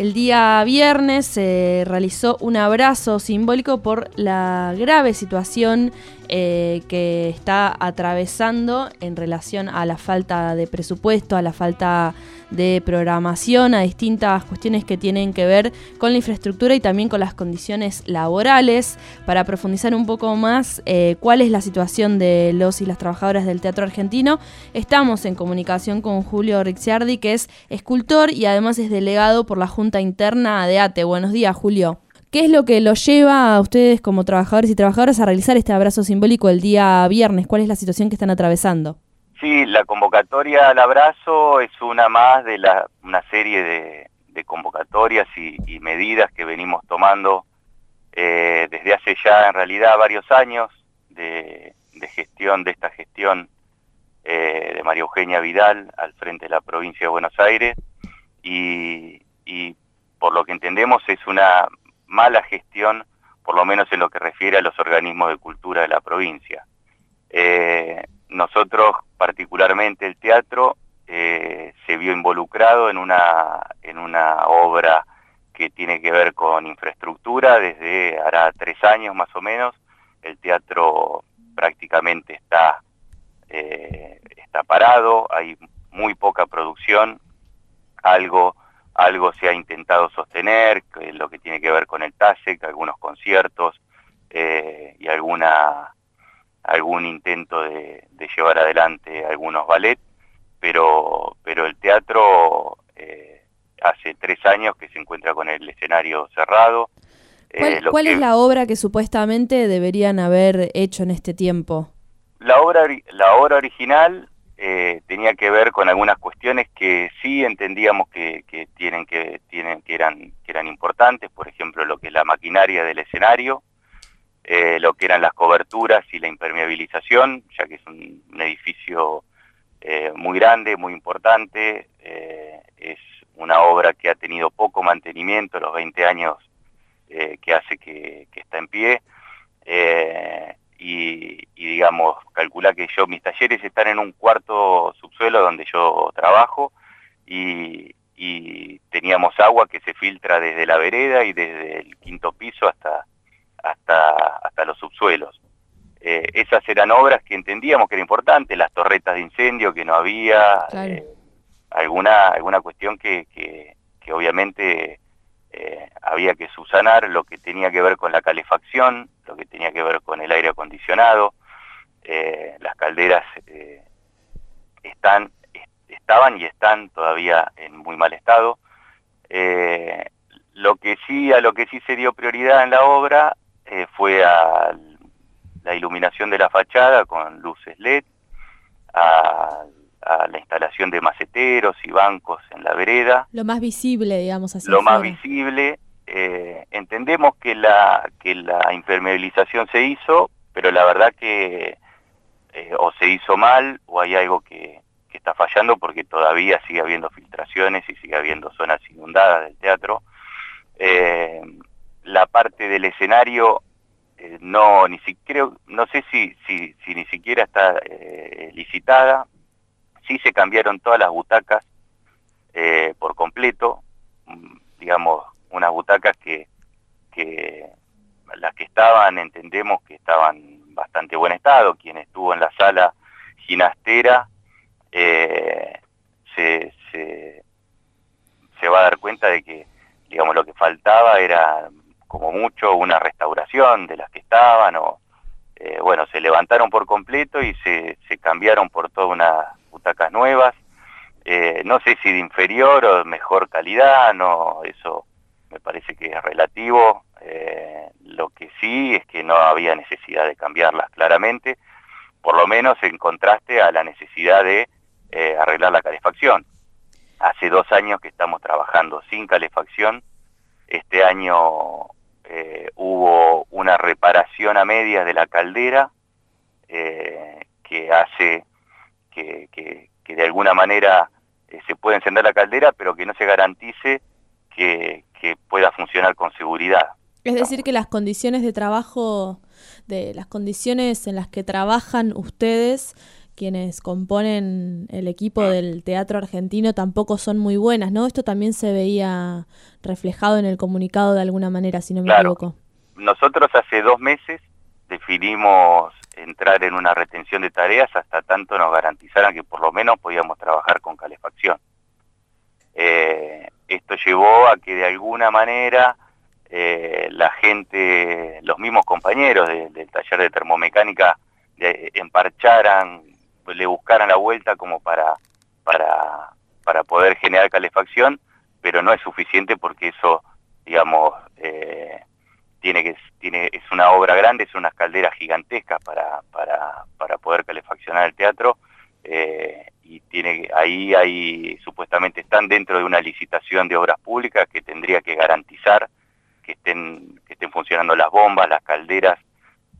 El día viernes se realizó un abrazo simbólico por la grave situación eh, que está atravesando en relación a la falta de presupuesto, a la falta de programación, a distintas cuestiones que tienen que ver con la infraestructura y también con las condiciones laborales. Para profundizar un poco más eh, cuál es la situación de los y las trabajadoras del teatro argentino, estamos en comunicación con Julio Ricciardi, que es escultor y además es delegado por la Junta Interna de ATE. Buenos días, Julio. ¿Qué es lo que los lleva a ustedes como trabajadores y trabajadoras a realizar este abrazo simbólico el día viernes? ¿Cuál es la situación que están atravesando? Sí, la convocatoria al abrazo es una más de una serie de, convocatorias y, medidas que venimos tomando eh, desde hace ya en realidad varios años de, gestión, de esta gestión eh, de María Eugenia Vidal al frente de la provincia de Buenos Aires y, y por lo que entendemos es una mala gestión, por lo menos en lo que refiere a los organismos de cultura de la provincia. Eh, nosotros, particularmente el teatro, eh, se vio involucrado en una, en una obra que tiene que ver con infraestructura desde hará tres años más o menos. El teatro prácticamente está, eh, está parado, hay muy poca producción, algo algo se ha intentado sostener, lo que tiene que ver con el TASEC, algunos conciertos eh, y alguna algún intento de, llevar adelante algunos ballet, pero, pero el teatro eh, hace tres años que se encuentra con el escenario cerrado. Eh, ¿Cuál, es la obra que supuestamente deberían haber hecho en este tiempo? La obra, la obra original eh, tenía que ver con algunas cuestiones que sí entendíamos que, tienen que tienen que eran que eran importantes por ejemplo lo que es la maquinaria del escenario eh, lo que eran las coberturas y la impermeabilización ya que es un, edificio eh, muy grande muy importante es una obra que ha tenido poco mantenimiento los 20 años que hace que, que, está en pie y, digamos, calcula que yo, mis talleres están en un cuarto subsuelo donde yo trabajo y, teníamos agua que se filtra desde la vereda y desde el quinto piso hasta, hasta, hasta los subsuelos. Eh, esas eran obras que entendíamos que era importante, las torretas de incendio que no había, eh, alguna, alguna cuestión que, que, que obviamente eh, había que subsanar lo que tenía que ver con la calefacción, lo que tenía que ver con el aire acondicionado, las calderas están, estaban y están todavía en muy mal estado. lo que sí, a lo que sí se dio prioridad en la obra fue a la iluminación de la fachada con luces LED, a a la instalación de maceteros y bancos en la vereda. Lo más visible, digamos así. Lo más visible. Eh, entendemos que la, que la impermeabilización se hizo, pero la verdad que eh, o se hizo mal o hay algo que, que, está fallando porque todavía sigue habiendo filtraciones y sigue habiendo zonas inundadas del teatro. Eh, la parte del escenario no ni siquiera no sé si, si, ni siquiera está licitada. Sí se cambiaron todas las butacas eh, por completo, mm, digamos, unas butacas que, que las que estaban, entendemos que estaban en bastante buen estado, quien estuvo en la sala ginastera eh, se, se, se va a dar cuenta de que, digamos, lo que faltaba era como mucho una restauración de las que estaban o, eh, bueno, se levantaron por completo y se, cambiaron por toda una butacas nuevas, eh, no sé si de inferior o de mejor calidad, no, eso me parece que es relativo, eh, lo que sí es que no había necesidad de cambiarlas claramente, por lo menos en contraste a la necesidad de arreglar la calefacción. Hace dos años que estamos trabajando sin calefacción, este año hubo una reparación a medias de la caldera que hace que, de alguna manera eh, se pueda encender la caldera, pero que no se garantice que, pueda funcionar con seguridad. Es decir, que las condiciones de trabajo, de las condiciones en las que trabajan ustedes, quienes componen el equipo del teatro argentino tampoco son muy buenas, ¿no? Esto también se veía reflejado en el comunicado de alguna manera, si no me equivoco. Nosotros hace dos meses definimos entrar en una retención de tareas hasta tanto nos garantizaran que por lo menos podíamos trabajar con calefacción. Eh, esto llevó a que de alguna manera eh, la gente, los mismos compañeros del taller de termomecánica emparcharan, le buscaran la vuelta como para, para, para poder generar calefacción, pero no es suficiente porque eso, digamos, eh, tiene que tiene es una obra grande, son unas calderas gigantescas para, para, para poder calefaccionar el teatro eh, y tiene ahí hay supuestamente están dentro de una licitación de obras públicas que tendría que garantizar que estén que estén funcionando las bombas, las calderas,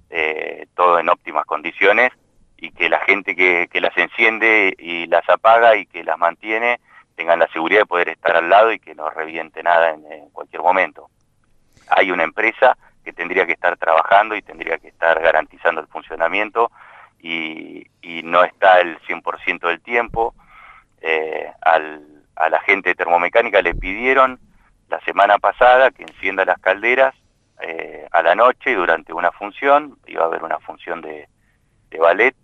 eh, todo en óptimas condiciones y que la gente que, las enciende y las apaga y que las mantiene tengan la seguridad de poder estar al lado y que no reviente nada en cualquier momento hay una empresa que tendría que estar trabajando y tendría que estar garantizando el funcionamiento y, no está el 100% del tiempo. Eh, a la gente de termomecánica le pidieron la semana pasada que encienda las calderas eh, a la noche durante una función, iba a haber una función de, ballet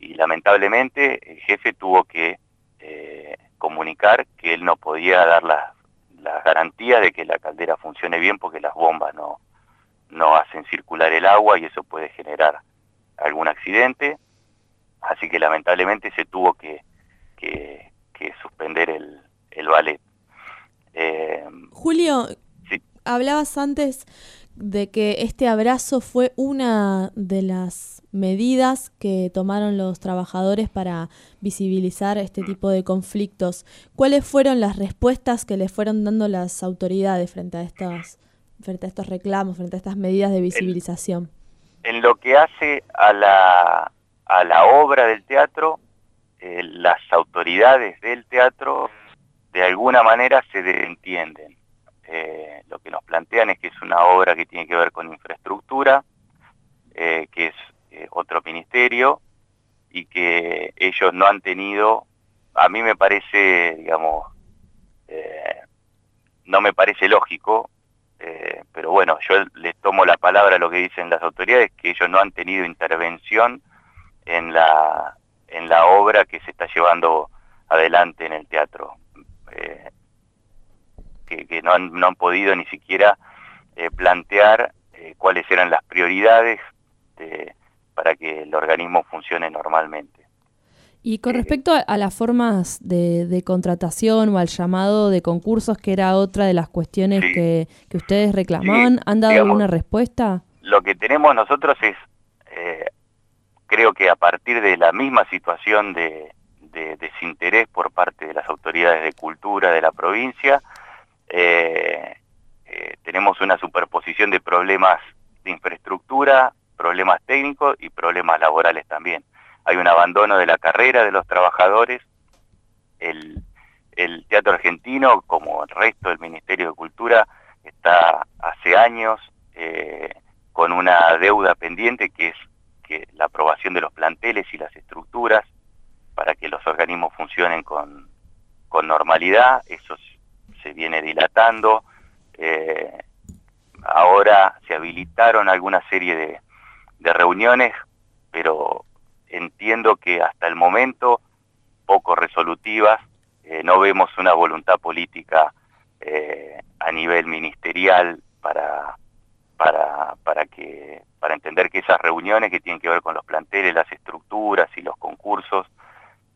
y lamentablemente el jefe tuvo que eh, comunicar que él no podía dar las la garantía de que la caldera funcione bien porque las bombas no, no hacen circular el agua y eso puede generar algún accidente. Así que lamentablemente se tuvo que, que, suspender el, el ballet. Eh, Julio, hablabas antes de que este abrazo fue una de las medidas que tomaron los trabajadores para visibilizar este tipo de conflictos. ¿Cuáles fueron las respuestas que les fueron dando las autoridades frente a estos, frente a estos reclamos, frente a estas medidas de visibilización? En, lo que hace a la, a la obra del teatro, eh, las autoridades del teatro de alguna manera se entienden. Eh, lo que nos plantean es que es una obra que tiene que ver con infraestructura, eh, que es eh, otro ministerio y que ellos no han tenido, a mí me parece, digamos, no me parece lógico, pero bueno, yo les tomo la palabra a lo que dicen las autoridades, que ellos no han tenido intervención en la, en la obra que se está llevando adelante en el teatro, que, que no, han, no han podido ni siquiera plantear cuáles eran las prioridades de, para que el organismo funcione normalmente. Y con respecto a, las formas de, contratación o al llamado de concursos, que era otra de las cuestiones que, ustedes reclamaban, ¿han dado alguna respuesta? Lo que tenemos nosotros es, eh, creo que a partir de la misma situación de, desinterés por parte de las autoridades de cultura de la provincia, eh, eh, tenemos una superposición de problemas de infraestructura, problemas técnicos y problemas laborales también. Hay un abandono de la carrera de los trabajadores, el, teatro argentino, como el resto del Ministerio de Cultura, está hace años eh, con una deuda pendiente que es la aprobación de los planteles y las estructuras para que los organismos funcionen con, normalidad, eso se viene dilatando. Eh, ahora se habilitaron alguna serie de, de reuniones, pero entiendo que hasta el momento poco resolutivas, eh, no vemos una voluntad política eh, a nivel ministerial para, para, para, que, para entender que esas reuniones que tienen que ver con los planteles, las estructuras y los concursos,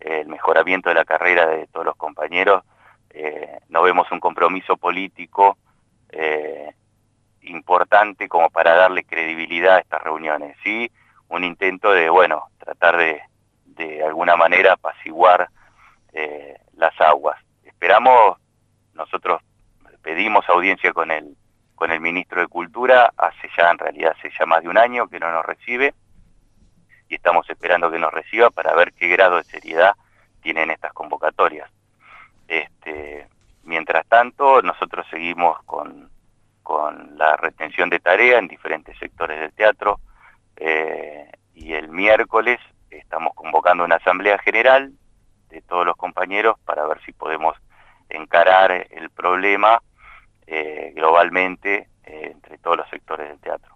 el mejoramiento de la carrera de todos los compañeros, no vemos un compromiso político importante como para darle credibilidad a estas reuniones. Sí, un intento de, bueno, tratar de, de alguna manera apaciguar eh, las aguas. Esperamos, nosotros pedimos audiencia con el, con el ministro de Cultura, hace ya, en realidad hace ya más de un año que no nos recibe, y estamos esperando que nos reciba para ver qué grado de seriedad tienen estas convocatorias. Este, mientras tanto, nosotros seguimos con, con la retención de tarea en diferentes sectores del teatro eh, y el miércoles estamos convocando una asamblea general de todos los compañeros para ver si podemos encarar el problema eh, globalmente eh, entre todos los sectores del teatro.